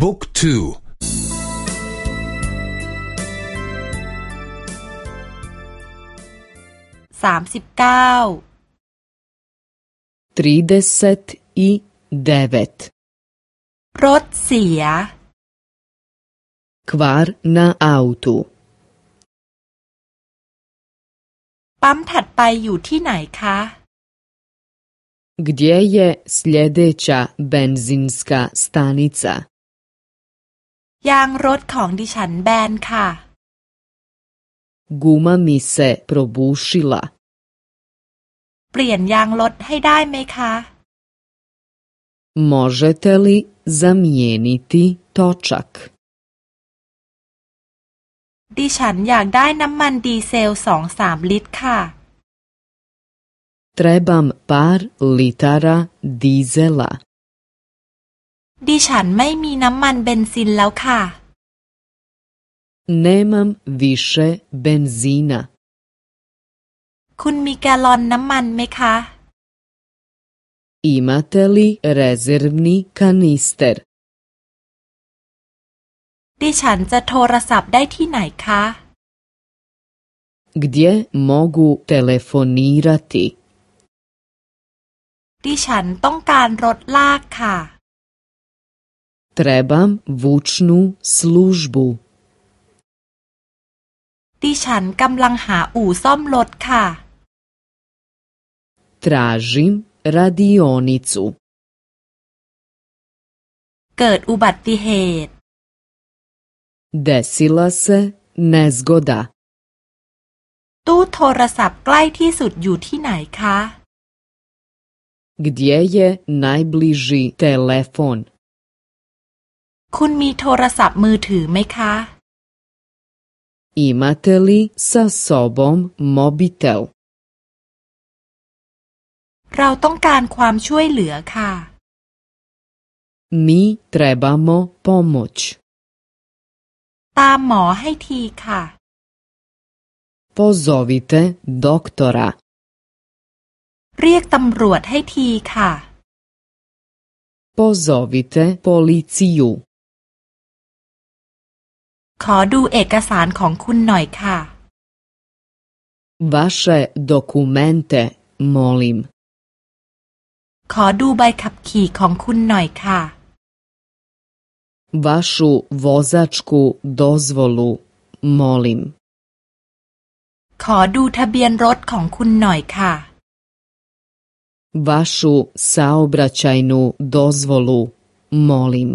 บุ๊กทูสามสิบเก้าทรีเดเซตอีเดเวตรถเสีย kvar na autu ปั๊มถัดไปอยู่ที่ไหนคะ Gdje je sljedeća benzinska stanica? ยางรถของดิฉันแบนค่ะ Guma mi se probušila. เปลี่ยนยางรถให้ได้ไหมคะ Možete li zamijeniti točak? ดิฉันอยากได้น้ำมันดีเซลสองสามลิตรค่ะ Trebam par litara dizela. ดิฉันไม่มีน้ำมันเบนซินแล้วค่ะ Nemam više benzina. คุณมีแกลลอนน้ำมันไหมคะ Imate li rezervni kanister? ดิฉันจะโทรศัพท์ได้ที่ไหนคะ Gdje mogu telefonirati? ดิฉันต้องการรถลากค่ะ Trebam vučnu službu. ดิฉันกำลังหาอู่ซ่อมรถค่ะ Tražim radionicu. เกิดอุบัติเหตุ Desila se nezgoda. ตู้โทรศัพท์ใกล้ที่สุดอยู่ที่ไหนคะ Gdje je najbliži telefon? คุณมีโทรศัพท์มือถือไหมคะ Imate li sa sobom mobitel? เราต้องการความช่วยเหลือค่ะ Mi trebamo pomoć. ตามหมอให้ทีค่ะ Pozovite doktora. เรียกตำรวจให้ทีค่ะ Pozovite policiju. ขอดูเอกสารของคุณหน่อยค่ะ Vaše dokumente, molim. ขอดูใบขับขี่ของคุณหน่อยค่ะ Vašu vozačku dozvolu, molim. ขอดูทะเบียนรถของคุณหน่อยค่ะ Vašu saobraćajnu dozvolu, molim.